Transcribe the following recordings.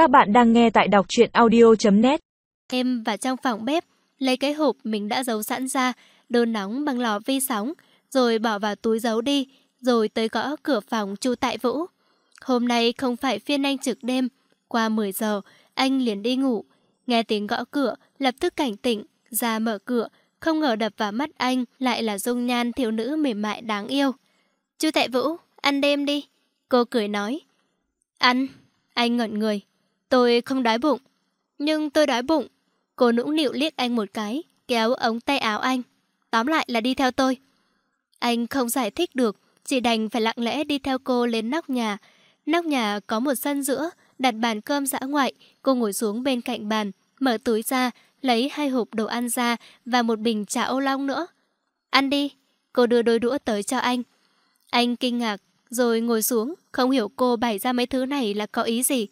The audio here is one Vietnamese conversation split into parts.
Các bạn đang nghe tại đọc truyện audio.net Em vào trong phòng bếp, lấy cái hộp mình đã giấu sẵn ra, đun nóng bằng lò vi sóng, rồi bỏ vào túi giấu đi, rồi tới gõ cửa phòng chu tại Vũ. Hôm nay không phải phiên anh trực đêm, qua 10 giờ, anh liền đi ngủ. Nghe tiếng gõ cửa, lập tức cảnh tỉnh, ra mở cửa, không ngờ đập vào mắt anh lại là dung nhan thiếu nữ mềm mại đáng yêu. Chu Tại Vũ, ăn đêm đi. Cô cười nói. Ăn. Anh ngẩn người. Tôi không đói bụng. Nhưng tôi đói bụng. Cô nũng nịu liếc anh một cái, kéo ống tay áo anh. Tóm lại là đi theo tôi. Anh không giải thích được, chỉ đành phải lặng lẽ đi theo cô lên nóc nhà. Nóc nhà có một sân giữa, đặt bàn cơm dã ngoại. Cô ngồi xuống bên cạnh bàn, mở túi ra, lấy hai hộp đồ ăn ra và một bình trà ô long nữa. Ăn đi. Cô đưa đôi đũa tới cho anh. Anh kinh ngạc, rồi ngồi xuống, không hiểu cô bày ra mấy thứ này là có ý gì.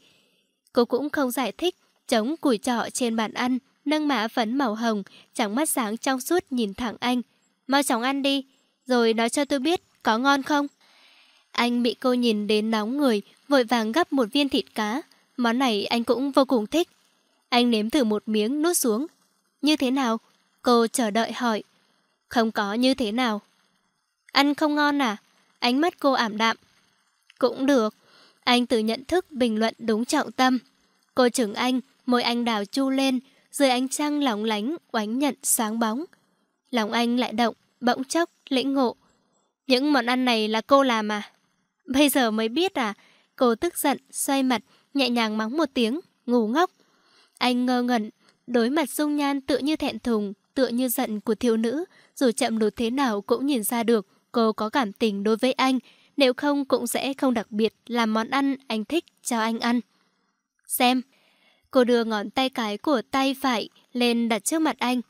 Cô cũng không giải thích, chống củi trọ trên bàn ăn, nâng mã phấn màu hồng, chẳng mắt sáng trong suốt nhìn thẳng anh. Mau chóng ăn đi, rồi nói cho tôi biết có ngon không? Anh bị cô nhìn đến nóng người, vội vàng gắp một viên thịt cá. Món này anh cũng vô cùng thích. Anh nếm thử một miếng nuốt xuống. Như thế nào? Cô chờ đợi hỏi. Không có như thế nào. Ăn không ngon à? Ánh mắt cô ảm đạm. Cũng được. Anh tự nhận thức bình luận đúng trọng tâm. Cô trưởng anh, môi anh đào chu lên, dưới ánh trăng lóng lánh, oánh nhận sáng bóng. Lòng anh lại động, bỗng chốc, lĩnh ngộ. Những món ăn này là cô làm à? Bây giờ mới biết à? Cô tức giận, xoay mặt, nhẹ nhàng mắng một tiếng, ngủ ngốc. Anh ngơ ngẩn, đối mặt dung nhan tự như thẹn thùng, tựa như giận của thiếu nữ, dù chậm lụt thế nào cũng nhìn ra được cô có cảm tình đối với anh, nếu không cũng sẽ không đặc biệt làm món ăn anh thích cho anh ăn. Xem, cô đưa ngón tay cái của tay phải lên đặt trước mặt anh.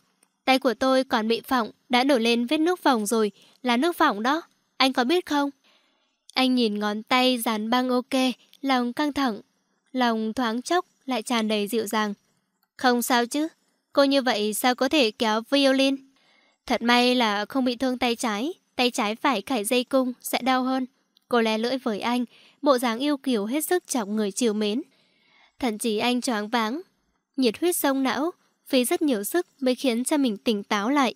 Tay của tôi còn bị phỏng, đã nổi lên vết nước phỏng rồi, là nước phỏng đó. Anh có biết không? Anh nhìn ngón tay dán băng ok, lòng căng thẳng, lòng thoáng chốc lại tràn đầy dịu dàng. Không sao chứ, cô như vậy sao có thể kéo violin? Thật may là không bị thương tay trái, tay trái phải khải dây cung sẽ đau hơn. Cô le lưỡi với anh, bộ dáng yêu kiều hết sức trọng người chiều mến. Thậm chí anh choáng váng, nhiệt huyết sông não, phí rất nhiều sức mới khiến cho mình tỉnh táo lại.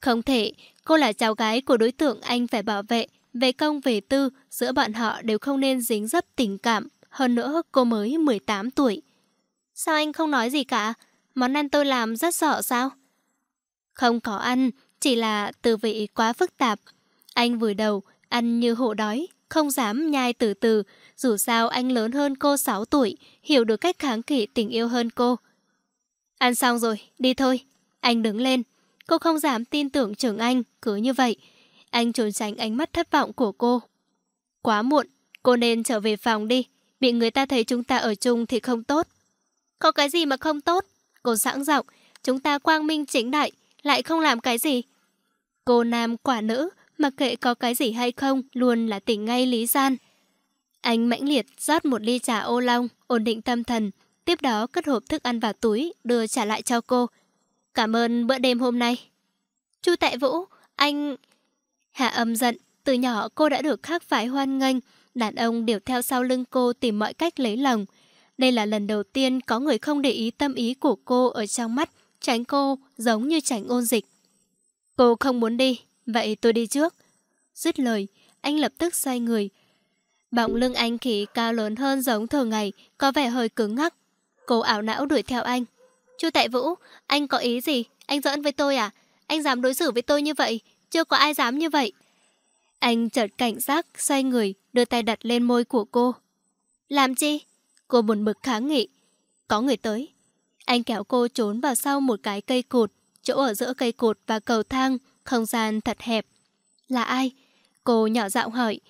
Không thể, cô là cháu gái của đối tượng anh phải bảo vệ, về công về tư, giữa bọn họ đều không nên dính dấp tình cảm. Hơn nữa, cô mới 18 tuổi. Sao anh không nói gì cả? Món ăn tôi làm rất sợ sao? Không có ăn, chỉ là từ vị quá phức tạp. Anh vùi đầu, ăn như hộ đói, không dám nhai từ từ. Dù sao anh lớn hơn cô 6 tuổi, hiểu được cách kháng kỵ tình yêu hơn cô. Ăn xong rồi, đi thôi. Anh đứng lên. Cô không dám tin tưởng trưởng anh, cứ như vậy. Anh trốn tránh ánh mắt thất vọng của cô. Quá muộn, cô nên trở về phòng đi. Bị người ta thấy chúng ta ở chung thì không tốt. Có cái gì mà không tốt? Cô sẵn giọng, chúng ta quang minh chính đại, lại không làm cái gì. Cô nam quả nữ, mặc kệ có cái gì hay không, luôn là tỉnh ngay lý gian. Anh mãnh liệt rót một ly trà ô long, ổn định tâm thần, tiếp đó cất hộp thức ăn vào túi, đưa trả lại cho cô. Cảm ơn bữa đêm hôm nay. Chu Tại Vũ, anh... Hạ âm giận, từ nhỏ cô đã được khác phái hoan nghênh, đàn ông đều theo sau lưng cô tìm mọi cách lấy lòng. Đây là lần đầu tiên có người không để ý tâm ý của cô ở trong mắt, tránh cô giống như tránh ôn dịch. Cô không muốn đi, vậy tôi đi trước. Dứt lời, anh lập tức xoay người. Bọng lưng anh khỉ cao lớn hơn giống thường ngày, có vẻ hơi cứng ngắc. Cô ảo não đuổi theo anh. Chu Tại Vũ, anh có ý gì? Anh giỡn với tôi à? Anh dám đối xử với tôi như vậy? Chưa có ai dám như vậy. Anh chợt cảnh giác, xoay người, đưa tay đặt lên môi của cô. Làm chi? Cô buồn bực kháng nghị. Có người tới. Anh kéo cô trốn vào sau một cái cây cột, chỗ ở giữa cây cột và cầu thang, không gian thật hẹp. Là ai? Cô nhỏ giọng hỏi.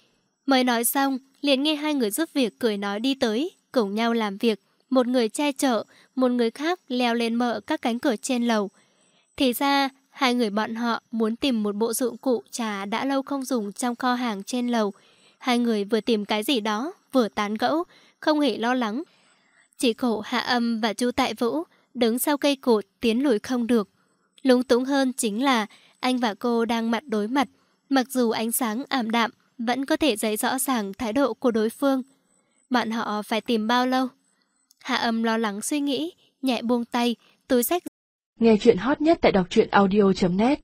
Mới nói xong, liền nghe hai người giúp việc cười nói đi tới, cùng nhau làm việc. Một người che chở, một người khác leo lên mở các cánh cửa trên lầu. Thì ra, hai người bọn họ muốn tìm một bộ dụng cụ trà đã lâu không dùng trong kho hàng trên lầu. Hai người vừa tìm cái gì đó, vừa tán gẫu, không hề lo lắng. Chỉ khổ Hạ Âm và Chu Tại Vũ đứng sau cây cột tiến lùi không được. Lúng túng hơn chính là anh và cô đang mặt đối mặt, mặc dù ánh sáng ảm đạm vẫn có thể thấy rõ ràng thái độ của đối phương. Bạn họ phải tìm bao lâu? Hạ âm lo lắng suy nghĩ, nhẹ buông tay, túi sách. Nghe chuyện hot nhất tại đọc truyện audio.net